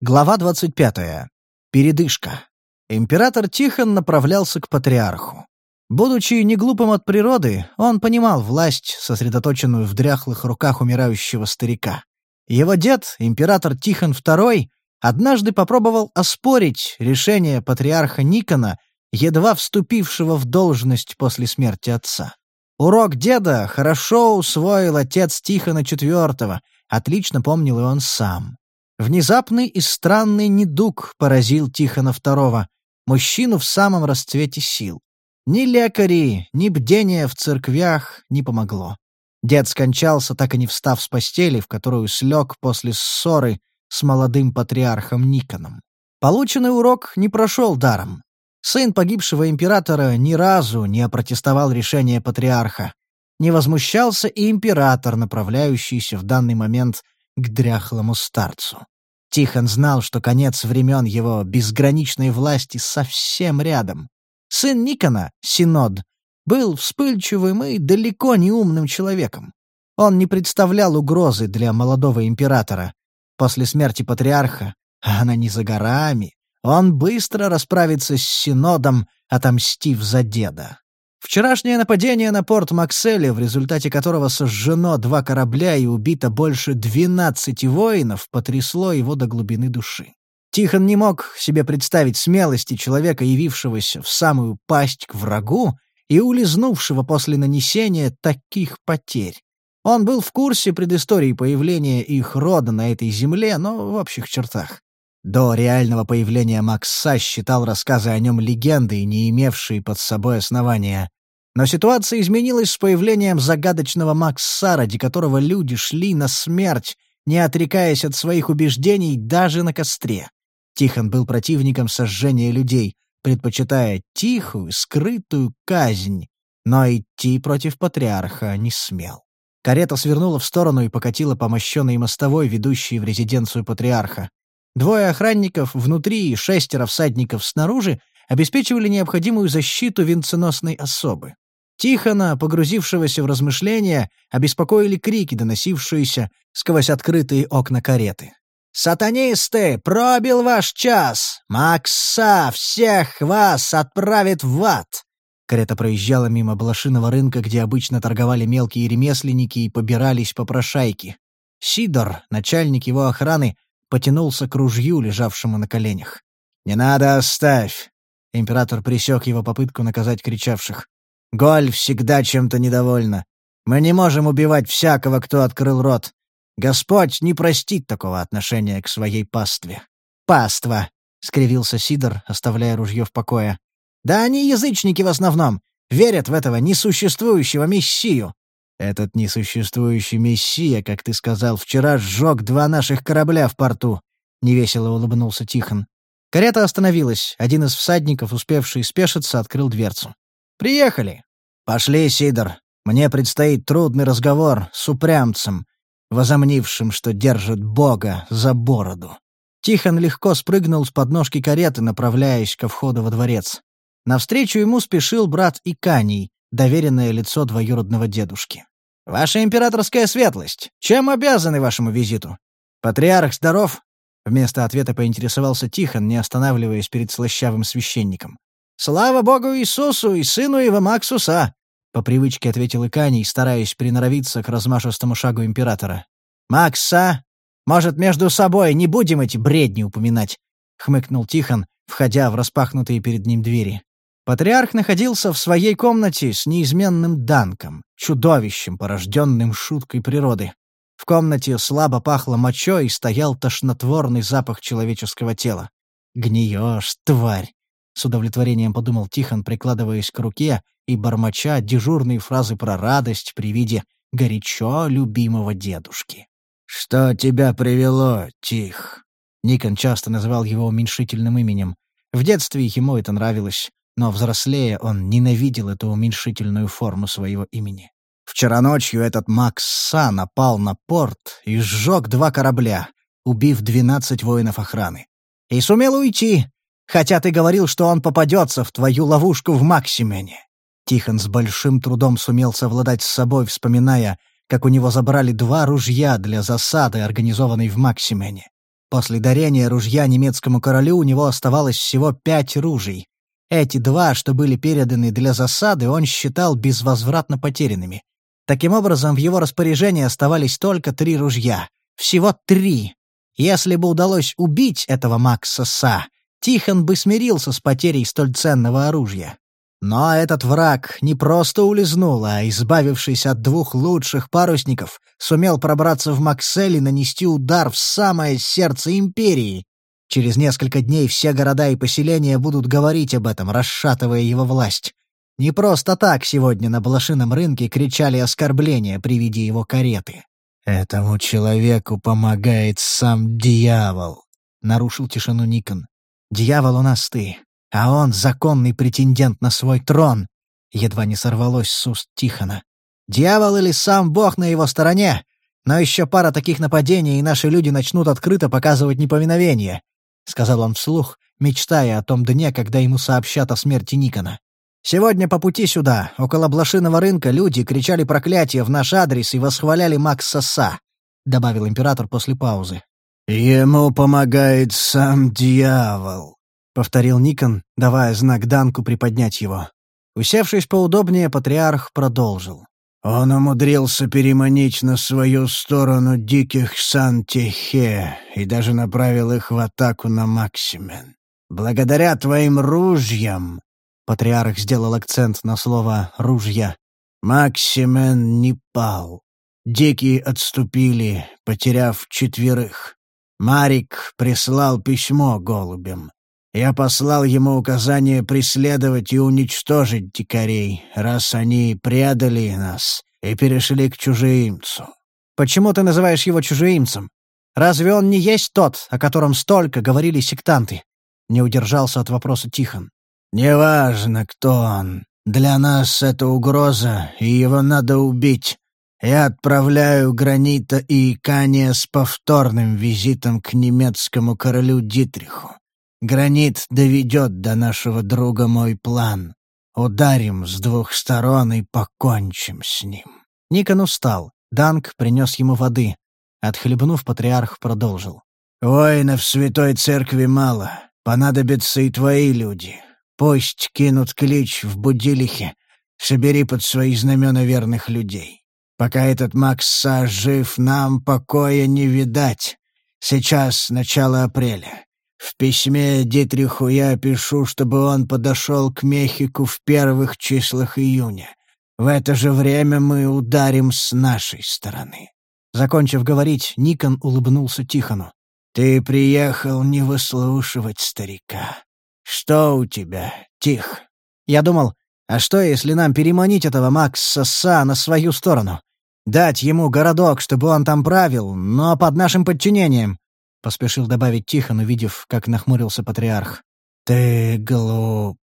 Глава 25. Передышка. Император Тихон направлялся к патриарху. Будучи неглупым от природы, он понимал власть, сосредоточенную в дряхлых руках умирающего старика. Его дед, император Тихон II, однажды попробовал оспорить решение патриарха Никона, едва вступившего в должность после смерти отца. Урок деда хорошо усвоил отец Тихона IV, отлично помнил и он сам. Внезапный и странный недуг поразил Тихона II, мужчину в самом расцвете сил. Ни лекари, ни бдение в церквях не помогло. Дед скончался, так и не встав с постели, в которую слег после ссоры с молодым патриархом Никоном. Полученный урок не прошел даром. Сын погибшего императора ни разу не опротестовал решение патриарха. Не возмущался и император, направляющийся в данный момент к дряхлому старцу. Тихон знал, что конец времен его безграничной власти совсем рядом. Сын Никона, Синод, был вспыльчивым и далеко не умным человеком. Он не представлял угрозы для молодого императора. После смерти патриарха, она не за горами, он быстро расправится с Синодом, отомстив за деда. Вчерашнее нападение на порт Макселя, в результате которого сожжено два корабля и убито больше двенадцати воинов, потрясло его до глубины души. Тихон не мог себе представить смелости человека, явившегося в самую пасть к врагу и улизнувшего после нанесения таких потерь. Он был в курсе предыстории появления их рода на этой земле, но в общих чертах. До реального появления Макса считал рассказы о нем легендой, не имевшие под собой основания. Но ситуация изменилась с появлением загадочного Макса, ради которого люди шли на смерть, не отрекаясь от своих убеждений даже на костре. Тихон был противником сожжения людей, предпочитая тихую, скрытую казнь, но идти против патриарха не смел. Карета свернула в сторону и покатила по мощенной мостовой, ведущей в резиденцию патриарха. Двое охранников внутри и шестеро всадников снаружи обеспечивали необходимую защиту венценосной особы. Тихона, погрузившегося в размышления, обеспокоили крики, доносившиеся сквозь открытые окна кареты. «Сатанисты! Пробил ваш час! Макса всех вас отправит в ад!» Карета проезжала мимо блошиного рынка, где обычно торговали мелкие ремесленники и побирались попрошайки. Сидор, начальник его охраны, потянулся к ружью, лежавшему на коленях. «Не надо, оставь!» Император пресек его попытку наказать кричавших. «Голь всегда чем-то недовольна. Мы не можем убивать всякого, кто открыл рот. Господь не простит такого отношения к своей пастве». «Паства!» — скривился Сидор, оставляя ружье в покое. «Да они язычники в основном, верят в этого несуществующего мессию. Этот несуществующий мессия, как ты сказал, вчера сжег два наших корабля в порту. Невесело улыбнулся Тихон. Карета остановилась. Один из всадников, успевший спешиться, открыл дверцу. «Приехали!» «Пошли, Сидор. Мне предстоит трудный разговор с упрямцем, возомнившим, что держит Бога за бороду». Тихон легко спрыгнул с подножки кареты, направляясь ко входу во дворец. Навстречу ему спешил брат Иканий, доверенное лицо двоюродного дедушки. «Ваша императорская светлость, чем обязаны вашему визиту? Патриарх здоров?» Вместо ответа поинтересовался Тихон, не останавливаясь перед слащавым священником. «Слава Богу Иисусу и сыну его Максуса!» По привычке ответил Иканий, стараясь приноровиться к размашистому шагу императора. «Макса! Может, между собой не будем эти бредни упоминать?» — хмыкнул Тихон, входя в распахнутые перед ним двери. Патриарх находился в своей комнате с неизменным Данком, чудовищем, порожденным шуткой природы. В комнате слабо пахло мочой и стоял тошнотворный запах человеческого тела. «Гниешь, тварь!» — с удовлетворением подумал Тихон, прикладываясь к руке и бормоча дежурные фразы про радость при виде горячо любимого дедушки. «Что тебя привело, Тих?» Никон часто называл его уменьшительным именем. В детстве ему это нравилось но взрослея он ненавидел эту уменьшительную форму своего имени. Вчера ночью этот Макс Са напал на порт и сжег два корабля, убив двенадцать воинов охраны. И сумел уйти, хотя ты говорил, что он попадется в твою ловушку в Максимене. Тихон с большим трудом сумел совладать с собой, вспоминая, как у него забрали два ружья для засады, организованной в Максимене. После дарения ружья немецкому королю у него оставалось всего пять ружей. Эти два, что были переданы для засады, он считал безвозвратно потерянными. Таким образом, в его распоряжении оставались только три ружья. Всего три. Если бы удалось убить этого Макса Са, Тихон бы смирился с потерей столь ценного оружия. Но этот враг не просто улизнул, а, избавившись от двух лучших парусников, сумел пробраться в Максель и нанести удар в самое сердце империи. Через несколько дней все города и поселения будут говорить об этом, расшатывая его власть. Не просто так сегодня на блошином рынке кричали оскорбления при виде его кареты. «Этому человеку помогает сам дьявол», — нарушил тишину Никон. «Дьявол у нас ты. А он — законный претендент на свой трон!» Едва не сорвалось с уст Тихона. «Дьявол или сам Бог на его стороне? Но еще пара таких нападений, и наши люди начнут открыто показывать неповиновение», — сказал он вслух, мечтая о том дне, когда ему сообщат о смерти Никона. «Сегодня по пути сюда, около блошиного рынка, люди кричали проклятия в наш адрес и восхваляли Макса Са», — добавил император после паузы. «Ему помогает сам дьявол», повторил Никон, давая знак Данку приподнять его. Усевшись поудобнее, патриарх продолжил. Он умудрился переманить на свою сторону диких Сан-Техе и даже направил их в атаку на Максимен. Благодаря твоим ружьям, патриарх сделал акцент на слово «ружья», Максимен не пал. Дикие отступили, потеряв четверых. Марик прислал письмо голубям. Я послал ему указание преследовать и уничтожить дикарей, раз они предали нас и перешли к чужеимцу. Почему ты называешь его чужеимцем? Разве он не есть тот, о котором столько говорили сектанты? Не удержался от вопроса Тихон. Неважно, кто он. Для нас это угроза, и его надо убить. Я отправляю Гранита и Икания с повторным визитом к немецкому королю Дитриху. Гранит доведет до нашего друга мой план. Ударим с двух сторон и покончим с ним». Никон устал. Данк принес ему воды. Отхлебнув, патриарх продолжил. «Воинов Святой Церкви мало. Понадобятся и твои люди. Пусть кинут клич в Будилихе. Собери под свои знамена верных людей. Пока этот Макса жив, нам покоя не видать. Сейчас начало апреля. В письме Дитриху я пишу, чтобы он подошел к Мехику в первых числах июня. В это же время мы ударим с нашей стороны». Закончив говорить, Никон улыбнулся Тихону. «Ты приехал не выслушивать старика. Что у тебя, Тих?» Я думал, а что, если нам переманить этого Макса Са на свою сторону? Дать ему городок, чтобы он там правил, но под нашим подчинением. — поспешил добавить Тихон, увидев, как нахмурился патриарх. «Ты глуп»,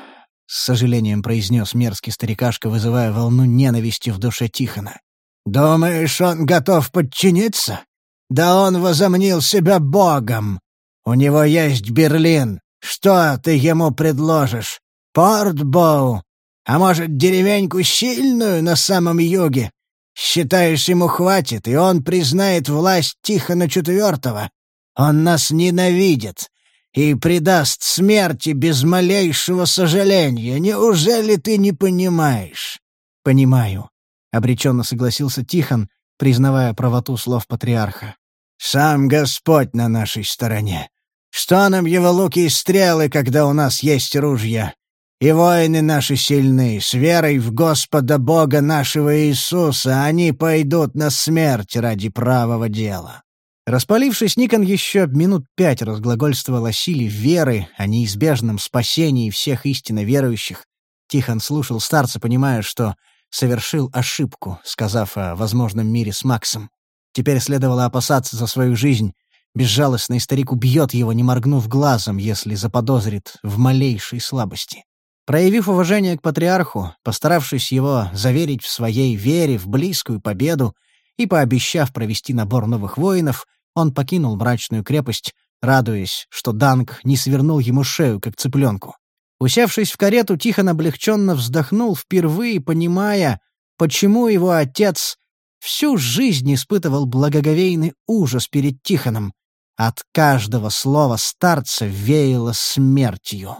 — с сожалением произнес мерзкий старикашка, вызывая волну ненависти в душе Тихона. «Думаешь, он готов подчиниться? Да он возомнил себя богом. У него есть Берлин. Что ты ему предложишь? Портбоу? А может, деревеньку сильную на самом юге? Считаешь, ему хватит, и он признает власть Тихона Четвертого? Он нас ненавидит и предаст смерти без малейшего сожаления. Неужели ты не понимаешь?» «Понимаю», — обреченно согласился Тихон, признавая правоту слов патриарха. «Сам Господь на нашей стороне. Что нам его луки и стрелы, когда у нас есть ружья? И воины наши сильны, с верой в Господа Бога нашего Иисуса они пойдут на смерть ради правого дела». Распалившись, Никон еще минут пять разглагольствовал о силе веры, о неизбежном спасении всех истинно верующих. Тихон слушал старца, понимая, что совершил ошибку, сказав о возможном мире с Максом. Теперь следовало опасаться за свою жизнь. Безжалостный старик убьет его, не моргнув глазом, если заподозрит в малейшей слабости. Проявив уважение к патриарху, постаравшись его заверить в своей вере в близкую победу и пообещав провести набор новых воинов, он покинул мрачную крепость, радуясь, что Данг не свернул ему шею, как цыпленку. Усевшись в карету, Тихон облегченно вздохнул, впервые понимая, почему его отец всю жизнь испытывал благоговейный ужас перед Тихоном, От каждого слова старца веяло смертью.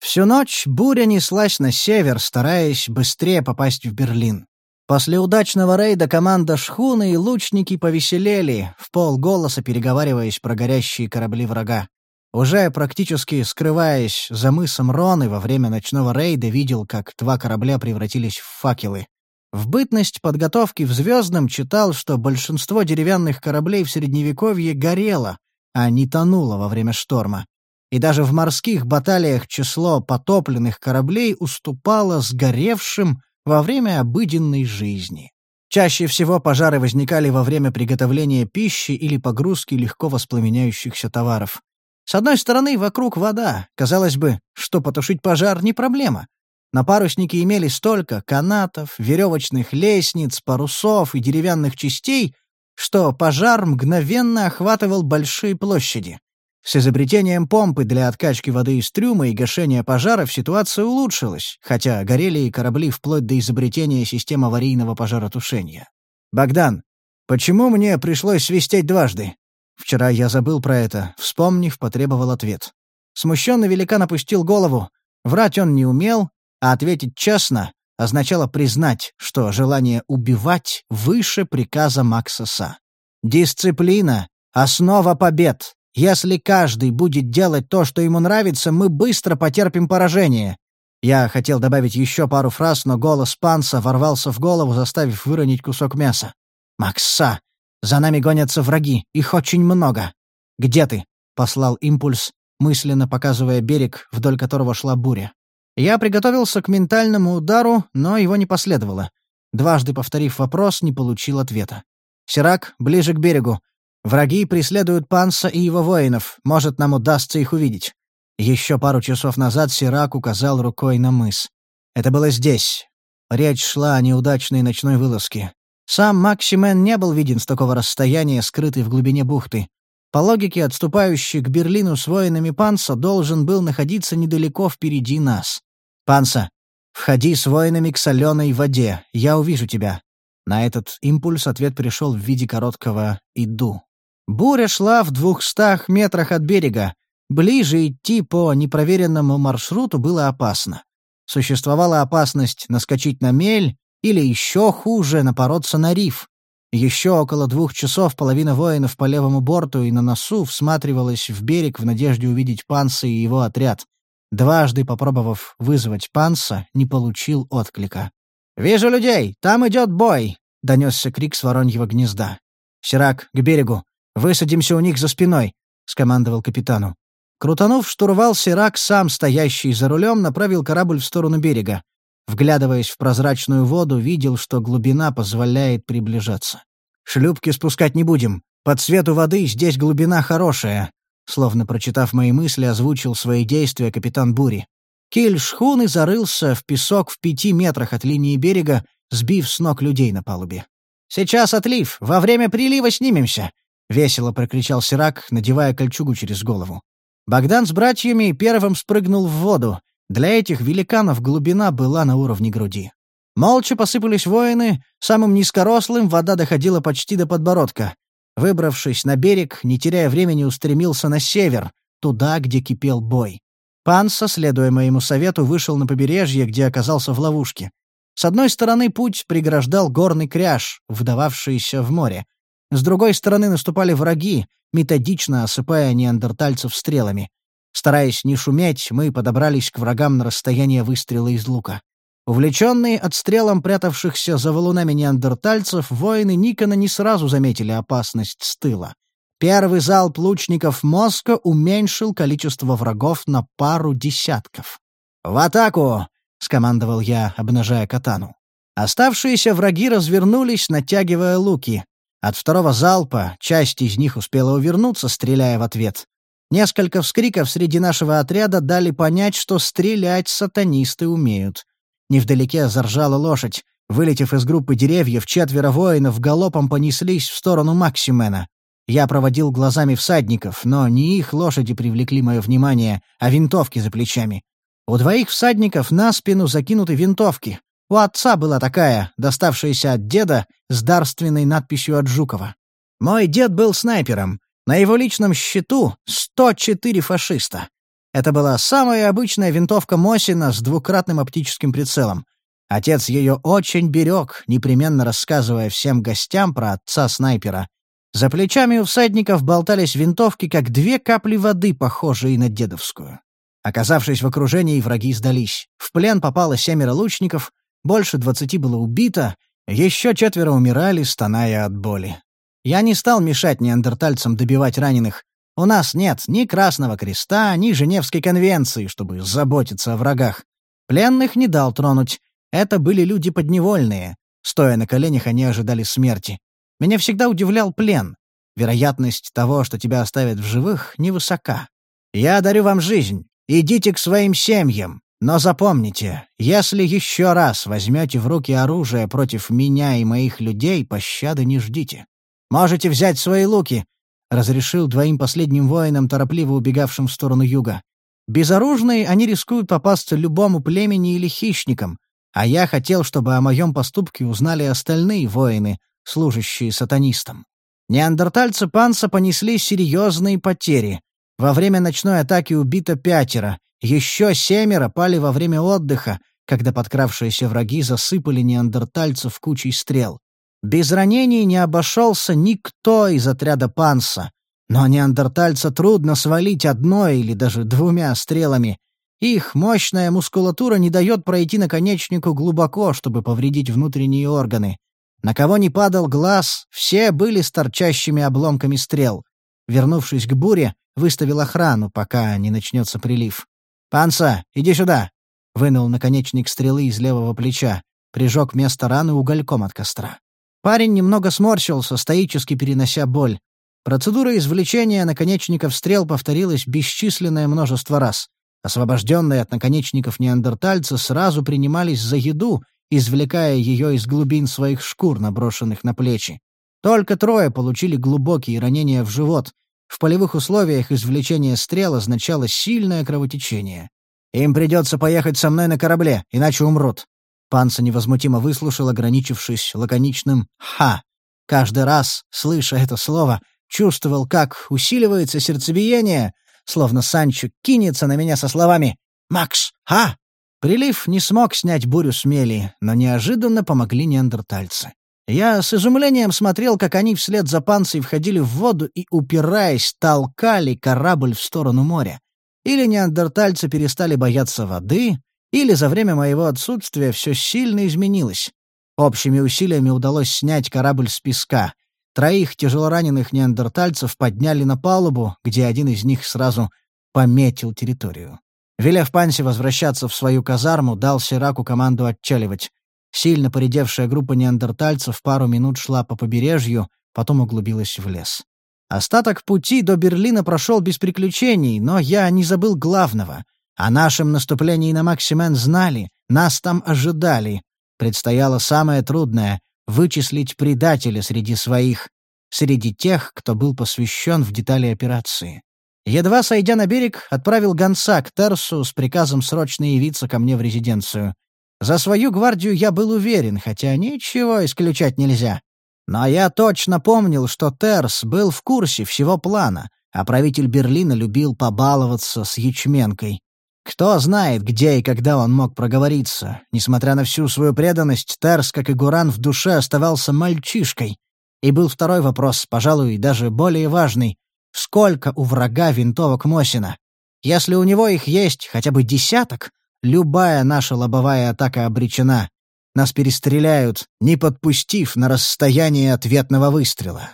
Всю ночь буря неслась на север, стараясь быстрее попасть в Берлин. После удачного рейда команда шхуны и лучники повеселели, в полголоса переговариваясь про горящие корабли врага. Уже практически скрываясь за мысом Роны во время ночного рейда видел, как два корабля превратились в факелы. В бытность подготовки в «Звездном» читал, что большинство деревянных кораблей в Средневековье горело, а не тонуло во время шторма. И даже в морских баталиях число потопленных кораблей уступало сгоревшим во время обыденной жизни. Чаще всего пожары возникали во время приготовления пищи или погрузки легко воспламеняющихся товаров. С одной стороны, вокруг вода. Казалось бы, что потушить пожар не проблема. На паруснике имели столько канатов, веревочных лестниц, парусов и деревянных частей, что пожар мгновенно охватывал большие площади. С изобретением помпы для откачки воды из трюма и гашения пожаров ситуация улучшилась, хотя горели и корабли вплоть до изобретения систем аварийного пожаротушения. «Богдан, почему мне пришлось свистеть дважды?» Вчера я забыл про это, вспомнив, потребовал ответ. Смущенный великан опустил голову. Врать он не умел, а ответить честно означало признать, что желание убивать выше приказа Максоса. «Дисциплина — основа побед. Если каждый будет делать то, что ему нравится, мы быстро потерпим поражение». Я хотел добавить еще пару фраз, но голос Панса ворвался в голову, заставив выронить кусок мяса. «Макса! За нами гонятся враги, их очень много. Где ты?» — послал импульс, мысленно показывая берег, вдоль которого шла буря. Я приготовился к ментальному удару, но его не последовало. Дважды повторив вопрос, не получил ответа. «Сирак, ближе к берегу. Враги преследуют Панса и его воинов. Может, нам удастся их увидеть». Еще пару часов назад Сирак указал рукой на мыс. Это было здесь. Речь шла о неудачной ночной вылазке. Сам Максимен не был виден с такого расстояния, скрытый в глубине бухты. По логике, отступающий к Берлину с воинами Панса должен был находиться недалеко впереди нас. «Панса, входи с воинами к соленой воде, я увижу тебя». На этот импульс ответ пришел в виде короткого «иду». Буря шла в двухстах метрах от берега. Ближе идти по непроверенному маршруту было опасно. Существовала опасность наскочить на мель или еще хуже напороться на риф. Еще около двух часов половина воинов по левому борту и на носу всматривалась в берег в надежде увидеть Панса и его отряд. Дважды попробовав вызвать Панса, не получил отклика. «Вижу людей! Там идет бой!» — донесся крик с вороньего гнезда. «Сирак, к берегу! Высадимся у них за спиной!» — скомандовал капитану. Крутанув штурвал, Сирак, сам стоящий за рулем, направил корабль в сторону берега. Вглядываясь в прозрачную воду, видел, что глубина позволяет приближаться. «Шлюпки спускать не будем. Под цвету воды здесь глубина хорошая», словно прочитав мои мысли, озвучил свои действия капитан Бури. Киль шхуны зарылся в песок в пяти метрах от линии берега, сбив с ног людей на палубе. «Сейчас отлив! Во время прилива снимемся!» — весело прокричал Сирак, надевая кольчугу через голову. Богдан с братьями первым спрыгнул в воду. Для этих великанов глубина была на уровне груди. Молча посыпались воины, самым низкорослым вода доходила почти до подбородка. Выбравшись на берег, не теряя времени, устремился на север, туда, где кипел бой. Панса, следуя моему совету, вышел на побережье, где оказался в ловушке. С одной стороны путь преграждал горный кряж, вдававшийся в море. С другой стороны наступали враги, методично осыпая неандертальцев стрелами. Стараясь не шуметь, мы подобрались к врагам на расстояние выстрела из лука. Увлеченные отстрелом прятавшихся за валунами неандертальцев, воины Никона не сразу заметили опасность с тыла. Первый залп лучников мозга уменьшил количество врагов на пару десятков. «В атаку!» — скомандовал я, обнажая катану. Оставшиеся враги развернулись, натягивая луки. От второго залпа часть из них успела увернуться, стреляя в ответ. Несколько вскриков среди нашего отряда дали понять, что стрелять сатанисты умеют. Невдалеке заржала лошадь. Вылетев из группы деревьев, четверо воинов галопом понеслись в сторону Максимена. Я проводил глазами всадников, но не их лошади привлекли мое внимание, а винтовки за плечами. У двоих всадников на спину закинуты винтовки. У отца была такая, доставшаяся от деда, с дарственной надписью от Жукова. Мой дед был снайпером. На его личном счету 104 фашиста. Это была самая обычная винтовка Мосина с двукратным оптическим прицелом. Отец ее очень берег, непременно рассказывая всем гостям про отца снайпера. За плечами у всадников болтались винтовки, как две капли воды, похожие на дедовскую. Оказавшись в окружении, враги сдались. В плен попало семеро лучников, больше двадцати было убито, еще четверо умирали, стоная от боли. Я не стал мешать неандертальцам добивать раненых. У нас нет ни Красного Креста, ни Женевской конвенции, чтобы заботиться о врагах. Пленных не дал тронуть. Это были люди подневольные. Стоя на коленях, они ожидали смерти. Меня всегда удивлял плен. Вероятность того, что тебя оставят в живых, невысока. Я дарю вам жизнь. Идите к своим семьям. Но запомните, если еще раз возьмете в руки оружие против меня и моих людей, пощады не ждите. Можете взять свои луки, — разрешил двоим последним воинам, торопливо убегавшим в сторону юга. Безоружные они рискуют попасться любому племени или хищникам, а я хотел, чтобы о моем поступке узнали остальные воины, служащие сатанистам. Неандертальцы Панса понесли серьезные потери. Во время ночной атаки убито пятеро, еще семеро пали во время отдыха, когда подкравшиеся враги засыпали неандертальцев кучей стрел. Без ранений не обошелся никто из отряда Панса, но неандертальца трудно свалить одной или даже двумя стрелами. Их мощная мускулатура не дает пройти наконечнику глубоко, чтобы повредить внутренние органы. На кого не падал глаз, все были с торчащими обломками стрел. Вернувшись к буре, выставил охрану, пока не начнется прилив. «Панса, иди сюда!» — вынул наконечник стрелы из левого плеча, прижег место раны угольком от костра. Парень немного сморщился, стоически перенося боль. Процедура извлечения наконечников стрел повторилась бесчисленное множество раз. Освобожденные от наконечников неандертальцы сразу принимались за еду, извлекая ее из глубин своих шкур, наброшенных на плечи. Только трое получили глубокие ранения в живот. В полевых условиях извлечение стрел означало сильное кровотечение. «Им придется поехать со мной на корабле, иначе умрут», Панца невозмутимо выслушал, ограничившись лаконичным «ха». Каждый раз, слыша это слово, чувствовал, как усиливается сердцебиение, словно Санчо кинется на меня со словами «Макс, ха!». Прилив не смог снять бурю с мели, но неожиданно помогли неандертальцы. Я с изумлением смотрел, как они вслед за панцей входили в воду и, упираясь, толкали корабль в сторону моря. Или неандертальцы перестали бояться воды, или за время моего отсутствия все сильно изменилось. Общими усилиями удалось снять корабль с песка. Троих тяжелораненых неандертальцев подняли на палубу, где один из них сразу пометил территорию. Велев Панси возвращаться в свою казарму, дал Сираку команду отчаливать. Сильно поредевшая группа неандертальцев пару минут шла по побережью, потом углубилась в лес. Остаток пути до Берлина прошел без приключений, но я не забыл главного. О нашем наступлении на Максимен знали, нас там ожидали. Предстояло самое трудное — вычислить предателя среди своих, среди тех, кто был посвящен в детали операции. Едва сойдя на берег, отправил гонца к Терсу с приказом срочно явиться ко мне в резиденцию. За свою гвардию я был уверен, хотя ничего исключать нельзя. Но я точно помнил, что Терс был в курсе всего плана, а правитель Берлина любил побаловаться с ячменкой. Кто знает, где и когда он мог проговориться. Несмотря на всю свою преданность, Терс, как и Гуран, в душе оставался мальчишкой. И был второй вопрос, пожалуй, даже более важный. Сколько у врага винтовок Мосина? Если у него их есть хотя бы десяток, любая наша лобовая атака обречена. Нас перестреляют, не подпустив на расстояние ответного выстрела.